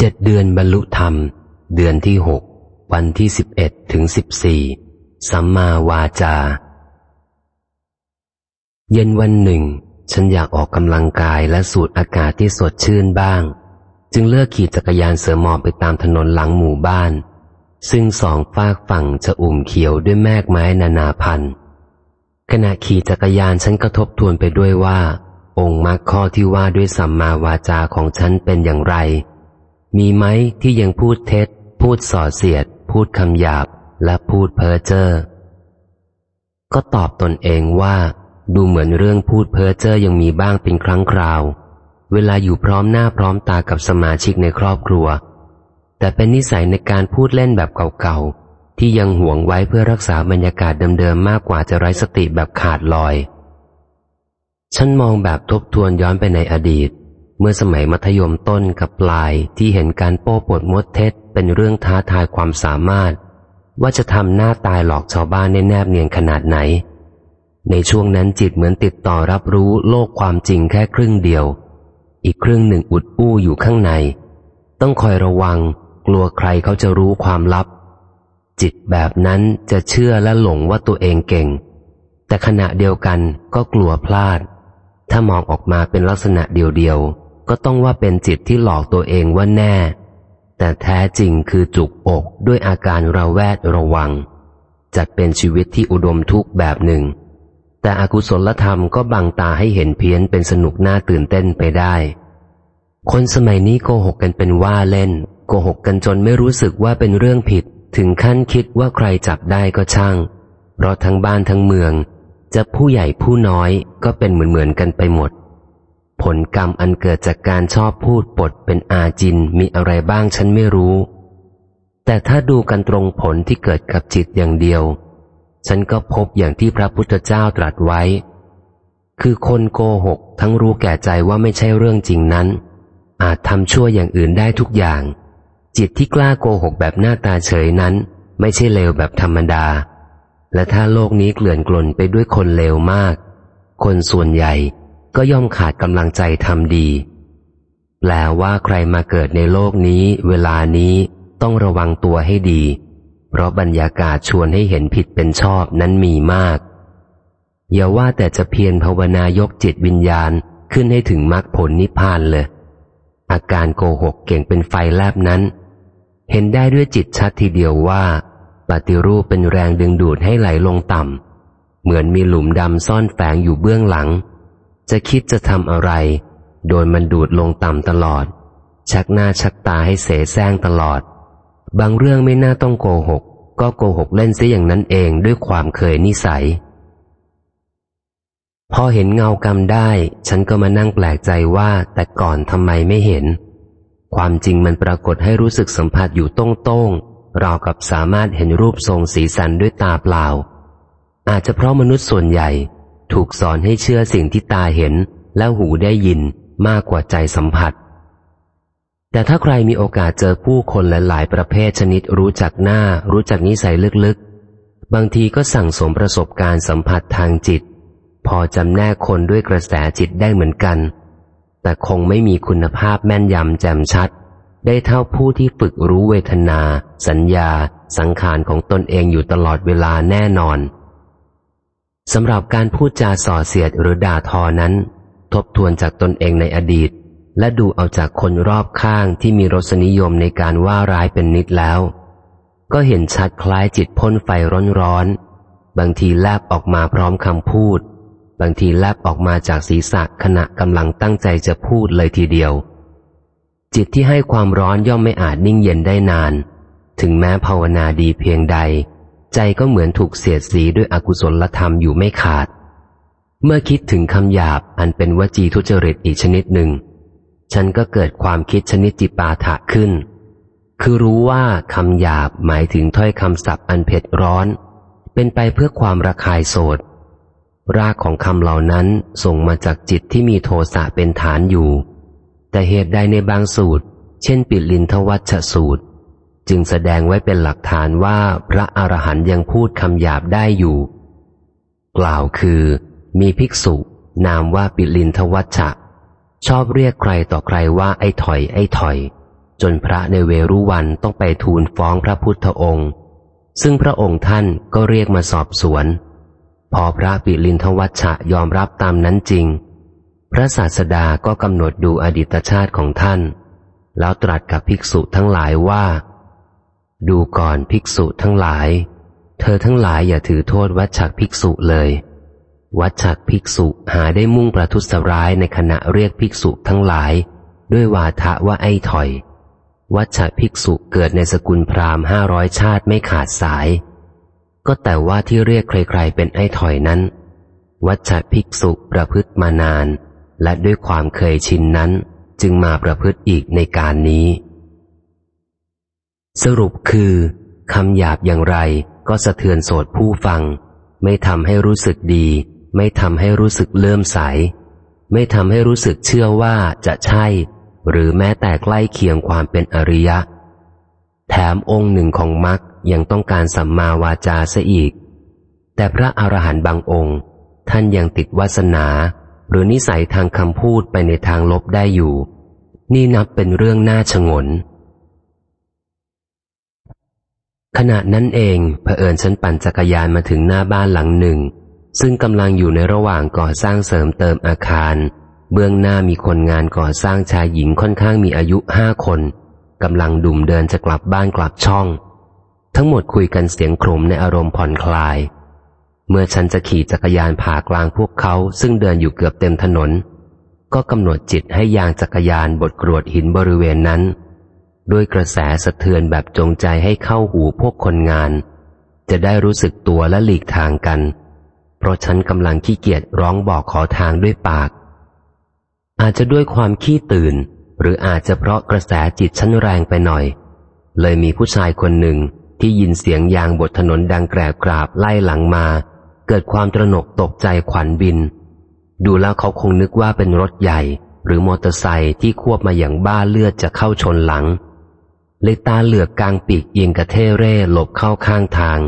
เจ็ดเดือนบรรลุธรรม เดือนที่หกวันที่สิบเอ็ดถึงสิบสี่สัมมาวาจา เย็นวันหนึ่ง ฉันอยากออกกำลังกายและสูดอากาศที่สดชื่นบ้าง จึงเลือกขี่จักรยานเสือหมอบไปตามถนนหลังหมู่บ้าน ซึ่งสองฝากฝั่งจะอุ่มเขียวด้วยแมกไม้นานาพันธุ์ขณะขี่จักรยานฉันก็ทบทวนไปด้วยว่า องค์มรรคข้อที่ว่าด้วยสัมมาวาจาของฉันเป็นอย่างไร มีไหมที่ยังพูดเท็จ พูดส่อเสียด พูดคำหยาบ และพูดเพ้อเจ้อ ก็ตอบตนเองว่า ดูเหมือนเรื่องพูดเพ้อเจ้อยังมีบ้างเป็นครั้งคราว เวลาอยู่พร้อมหน้าพร้อมตากับสมาชิกในครอบครัว แต่เป็นนิสัยในการพูดเล่นแบบเก่าๆ ที่ยังหวงไว้เพื่อรักษาบรรยากาศเดิมๆมากกว่าจะไร้สติแบบขาดลอย ฉันมองแบบทบทวนย้อนไปในอดีต เมื่อสมัยมัธยมต้นกับปลายที่เห็นการโป้ปวดมดเท็จเป็นเรื่องท้าทายความสามารถ ว่าจะทำหน้าตายหลอกชาวบ้านในแนบเนียนขนาดไหน ในช่วงนั้นจิตเหมือนติดต่อรับรู้โลกความจริงแค่ครึ่งเดียว อีกครึ่งหนึ่งอุดอู้อยู่ข้างใน ต้องคอยระวัง กลัวใครเขาจะรู้ความลับ จิตแบบนั้นจะเชื่อและหลงว่าตัวเองเก่ง แต่ขณะเดียวกันก็กลัวพลาด ถ้ามองออกมาเป็นลักษณะเดียวๆ ก็ต้องว่าเป็นจิตที่หลอกตัวเองว่าแน่ แต่แท้จริงคือจุกอกด้วยอาการระแวดระวัง จัดเป็นชีวิตที่อุดมทุกแบบหนึ่ง แต่อกุศลธรรมก็บังตาให้เห็นเพี้ยนเป็นสนุกน่าตื่นเต้นไปได้ คนสมัยนี้โกหกกันเป็นว่าเล่น โกหกกันจนไม่รู้สึกว่าเป็นเรื่องผิด ถึงขั้นคิดว่าใครจับได้ก็ช่าง เพราะทั้งบ้านทั้งเมือง จะผู้ใหญ่ผู้น้อยก็เป็นเหมือนเหมือนกันไปหมด ผลกรรมอันเกิดจากการชอบพูดปดเป็นอาจินมีอะไรบ้างฉันไม่รู้ แต่ถ้าดูกันตรงผลที่เกิดกับจิตอย่างเดียว ฉันก็พบอย่างที่พระพุทธเจ้าตรัสไว้ คือคนโกหกทั้งรู้แก่ใจว่าไม่ใช่เรื่องจริงนั้น อาจทำชั่วอย่างอื่นได้ทุกอย่าง จิตที่กล้าโกหกแบบหน้าตาเฉยนั้น ไม่ใช่เลวแบบธรรมดา และถ้าโลกนี้เกลื่อนกลนไปด้วยคนเลวมาก คนส่วนใหญ่ ก็ย่อมขาดกำลังใจทำดี แปลว่าใครมาเกิดในโลกนี้ เวลานี้ต้องระวังตัวให้ดี เพราะบรรยากาศชวนให้เห็นผิดเป็นชอบนั้นมีมาก อย่าว่าแต่จะเพียรภาวนายกจิตวิญญาณขึ้นให้ถึงมรรคผลนิพพานเลย อาการโกหกเก่งเป็นไฟแลบนั้น เห็นได้ด้วยจิตชัดทีเดียวว่า ปฏิรูปเป็นแรงดึงดูดให้ไหลลงต่ำเหมือนมีหลุมดำซ่อนแฝงอยู่เบื้องหลัง จะคิดจะทำอะไร โดยมันดูดลงต่ำตลอด ชักหน้าชักตาให้เสแสร้งตลอด บางเรื่องไม่น่าต้องโกหก ก็โกหกเล่นซะอย่างนั้นเองด้วยความเคยนิสัย พอเห็นเงากรรมได้ ฉันก็มานั่งแปลกใจว่าแต่ก่อนทำไมไม่เห็น ความจริงมันปรากฏให้รู้สึกสัมผัสอยู่ต้งต้งราวกับสามารถเห็นรูปทรงสีสันด้วยตาเปล่า อาจจะเพราะมนุษย์ส่วนใหญ่ ถูกสอนให้เชื่อสิ่งที่ตาเห็นแล้วหูได้ยินมากกว่าใจสัมผัส แต่ถ้าใครมีโอกาสเจอผู้คนหลาย ๆ ประเภทชนิดรู้จักหน้า รู้จักนิสัยลึก ๆ บางทีก็สั่งสมประสบการณ์สัมผัสทางจิต พอจำแนกคนด้วยกระแสจิตได้เหมือนกัน แต่คงไม่มีคุณภาพแม่นยำแจ่มชัด ได้เท่าผู้ที่ฝึกรู้เวทนา สัญญา สังขารของตนเองอยู่ตลอดเวลาแน่นอน สำหรับการพูดจาส่อเสียดหรือด่าทอนั้น ทบทวนจากตนเองในอดีต และดูเอาจากคนรอบข้างที่มีรสนิยมในการว่าร้ายเป็นนิดแล้ว ก็เห็นชัดคล้ายจิตพ่นไฟร้อนๆ บางทีแลบออกมาพร้อมคำพูด บางทีแลบออกมาจากศีรษะขณะกำลังตั้งใจจะพูดเลยทีเดียว จิตที่ให้ความร้อนย่อมไม่อาจนิ่งเย็นได้นาน ถึงแม้ภาวนาดีเพียงใด ใจก็เหมือนถูกเสียดสีด้วยอกุศลธรรมอยู่ไม่ขาด เมื่อคิดถึงคำหยาบอันเป็นวจีทุจริตอีกชนิดหนึ่ง ฉันก็เกิดความคิดชนิดจิปาถะขึ้น คือรู้ว่าคำหยาบหมายถึงถ้อยคำศัพท์อันเผ็ดร้อน เป็นไปเพื่อความระคายโสดรากของคำเหล่านั้นส่งมาจากจิตที่มีโทสะเป็นฐานอยู่ แต่เหตุใดในบางสูตร เช่น ปิดลินทวัชสูตร จึงแสดงไว้เป็นหลักฐานว่าพระอรหันยังพูดคำหยาบได้อยู่ กล่าวคือ มีภิกษุ นามว่าปิลินทวัชชะ ชอบเรียกใครต่อใครว่าไอ้ถอย ไอ้ถอย จนพระในเวรุวันต้องไปทูลฟ้องพระพุทธองค์ ซึ่งพระองค์ท่านก็เรียกมาสอบสวน พอพระปิลินทวัชชะยอมรับตามนั้นจริง พระศาสดาก็กำหนดดูอดีตชาติของท่าน แล้วตรัสกับภิกษุทั้งหลายว่า ดูก่อนภิกษุทั้งหลาย เธอทั้งหลายอย่าถือโทษวัชชักภิกษุเลย วัชชักภิกษุหาได้มุ่งประทุษร้ายในขณะเรียกภิกษุทั้งหลาย ด้วยวาทะว่าไอ้ถอย วัชภิกษุเกิดในสกุลพราหมณ์ห้าร้อยชาติไม่ขาดสาย ก็แต่ว่าที่เรียกใครๆเป็นไอ้ถอยนั้น วัชภิกษุประพฤติมานาน และด้วยความเคยชินนั้น จึงมาประพฤติอีกในการนี้ สรุปคือคำหยาบอย่างไรก็สะเทือนโสดผู้ฟัง ไม่ทำให้รู้สึกดี ไม่ทำให้รู้สึกเลื่อมใส ไม่ทำให้รู้สึกเชื่อว่าจะใช่ หรือแม้แต่ใกล้เคียงความเป็นอริยะ แถมองค์หนึ่งของมรรคยังต้องการสัมมาวาจาซะอีก แต่พระอรหันต์บางองค์ ท่านยังติดวาสนา หรือนิสัยทางคำพูดไปในทางลบได้อยู่ นี่นับเป็นเรื่องน่าชงน ขณะนั้นเองเผอิญฉันปั่นจักรยานมาถึงหน้าบ้านหลังหนึ่ง ซึ่งกำลังอยู่ในระหว่างก่อสร้างเสริมเติมอาคาร เบื้องหน้ามีคนงานก่อสร้างชายหญิงค่อนข้างมีอายุห้าคนกำลังดุ่มเดินจะกลับบ้านกลับช่อง ทั้งหมดคุยกันเสียงโครมในอารมณ์ผ่อนคลาย เมื่อฉันจะขี่จักรยานผ่ากลางพวกเขาซึ่งเดินอยู่เกือบเต็มถนน ก็กำหนดจิตให้ยางจักรยานบดกรวดหินบริเวณนั้น ด้วยกระแสสะเทือนแบบจงใจให้เข้าหูพวกคนงาน จะได้รู้สึกตัวและหลีกทางกัน เพราะฉันกำลังขี้เกียจร้องบอกขอทางด้วยปาก อาจจะด้วยความขี้ตื่น หรืออาจจะเพราะกระแสจิตชั้นแรงไปหน่อย เลยมีผู้ชายคนหนึ่งที่ยินเสียงยางบนถนนดังแกรบกราบไล่หลังมา เกิดความตระหนกตกใจขวัญบิน ดูแล้วเขาคงนึกว่าเป็นรถใหญ่ หรือมอเตอร์ไซค์ที่ควบมาอย่างบ้าเลือดจะเข้าชนหลัง เลยตาเหลือกกลางปีกเอียงกระเทเร่หลบเข้าข้างทาง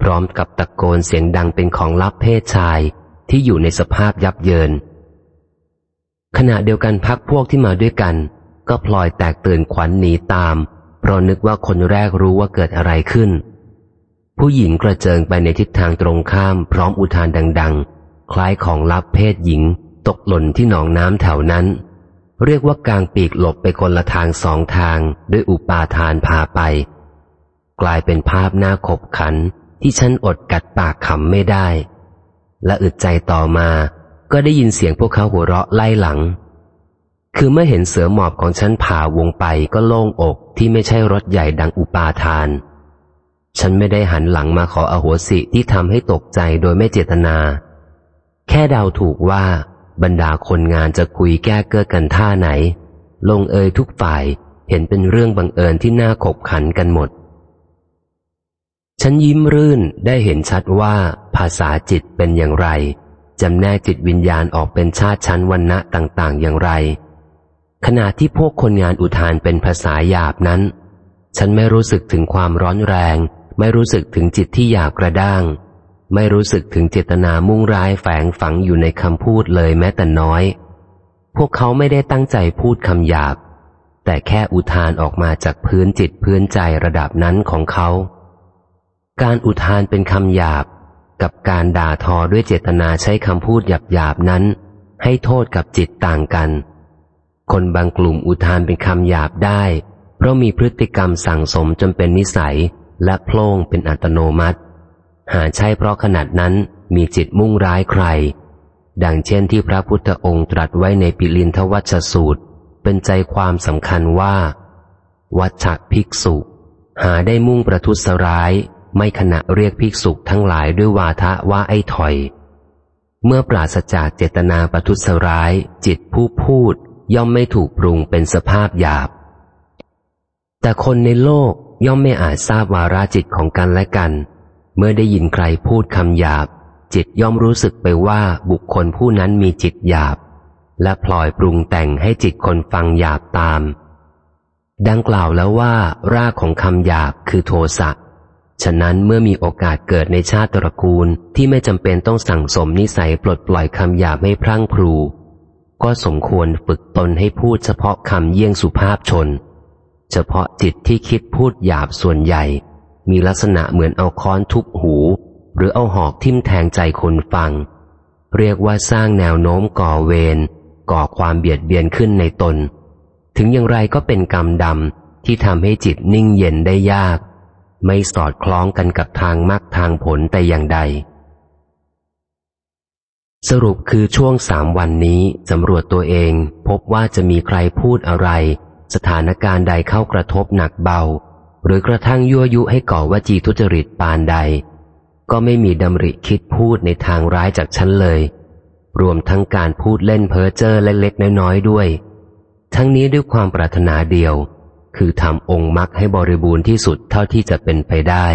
พร้อมกับตะโกนเสียงดังเป็นของลับเพศชายที่อยู่ในสภาพยับเยิน ขณะเดียวกันพักพวกที่มาด้วยกัน ก็พลอยแตกตื่นขวัญหนีตาม เพราะนึกว่าคนแรกรู้ว่าเกิดอะไรขึ้น ผู้หญิงกระเจิงไปในทิศทางตรงข้าม พร้อมอุทานดัง ๆ คล้ายของลับเพศหญิง ตกหล่นที่หนองน้ำแถวนั้น เรียกว่ากางปีกหลบไปคนละทางสองทางด้วยอุปาทานพาไป กลายเป็นภาพหน้าขบขันที่ฉันอดกัดปากขำไม่ได้ และอึดใจต่อมาก็ได้ยินเสียงพวกเขาหัวเราะไล่หลัง คือเมื่อเห็นเสือหมอบของฉันผ่าวงไปก็โล่งอกที่ไม่ใช่รถใหญ่ดังอุปาทาน ฉันไม่ได้หันหลังมาขออโหสิที่ทำให้ตกใจโดยไม่เจตนา แค่เดาถูกว่า บรรดาคนงานจะคุยแก้เกื้อกันท่าไหน ลงเอยทุกฝ่ายเห็นเป็นเรื่องบังเอิญที่น่าขบขันกันหมด ฉันยิ้มรื่นได้เห็นชัดว่าภาษาจิตเป็นอย่างไรจำแนกจิตวิญญาณออกเป็นชาติชั้นวันณะต่าง ๆ อย่างไร ขณะที่พวกคนงานอุทานเป็นภาษาหยาบนั้น ฉันไม่รู้สึกถึงความร้อนแรง ไม่รู้สึกถึงจิตที่หยาบกระด้าง ไม่รู้สึกถึงเจตนามุ่งร้ายแฝงฝังอยู่ในคำพูดเลยแม้แต่น้อย พวกเขาไม่ได้ตั้งใจพูดคำหยาบ แต่แค่อุทานออกมาจากพื้นจิตพื้นใจระดับนั้นของเขา การอุทานเป็นคำหยาบ กับการด่าทอด้วยเจตนาใช้คำพูดหยาบๆนั้น ให้โทษกับจิตต่างกัน คนบางกลุ่มอุทานเป็นคำหยาบได้ เพราะมีพฤติกรรมสั่งสมจนเป็นนิสัยและโพล่งเป็นอัตโนมัติ หาใช่เพราะขนาดนั้นมีจิตมุ่งร้ายใคร ดังเช่นที่พระพุทธองค์ตรัสไว้ในปิลินทวัชสูตร เป็นใจความสำคัญว่า วัชภิกษุ หาได้มุ่งประทุษร้าย ไม่ขณะเรียกภิกษุทั้งหลายด้วยวาทะว่าไอ้ถอย เมื่อปราศจากเจตนาประทุษร้าย จิตผู้พูดย่อมไม่ถูกปรุงเป็นสภาพหยาบ แต่คนในโลกย่อมไม่อาจทราบวาราจิตของกันและกัน เมื่อได้ยินใครพูดคำหยาบ จิตย่อมรู้สึกไปว่าบุคคลผู้นั้นมีจิตหยาบ และพลอยปรุงแต่งให้จิตคนฟังหยาบตาม ดังกล่าวแล้วว่า รากของคำหยาบคือโทสะฉะนั้นเมื่อมีโอกาสเกิดในชาติตระกูลที่ไม่จำเป็นต้องสั่งสมนิสัยปลดปล่อยคำหยาบไม่พรั่งพรู ก็สมควรฝึกตนให้พูดเฉพาะคำเยี่ยงสุภาพชน เฉพาะจิตที่คิดพูดหยาบส่วนใหญ่ มีลักษณะเหมือนเอาค้อนทุบหู หรือเอาหอกทิ่มแทงใจคนฟัง เรียกว่าสร้างแนวโน้มก่อเวรก่อความเบียดเบียนขึ้นในตน ถึงอย่างไรก็เป็นกรรมดำที่ทำให้จิตนิ่งเย็นได้ยาก ไม่สอดคล้องกันกับทางมรรคทางผลแต่อย่างใด สรุปคือช่วงสามวันนี้สำรวจตัวเองพบว่าจะมีใครพูดอะไร สถานการณ์ใดเข้ากระทบหนักเบา หรือกระทั่งยั่วยุให้ก่อวจีทุจริตปานใด ก็ไม่มีดำริคิดพูดในทางร้ายจากฉันเลย รวมทั้งการพูดเล่นเพ้อเจ้อเล็กๆน้อยๆด้วย ทั้งนี้ด้วยความปรารถนาเดียว คือทำองค์มรรคให้บริบูรณ์ที่สุดเท่าที่จะเป็นไปได้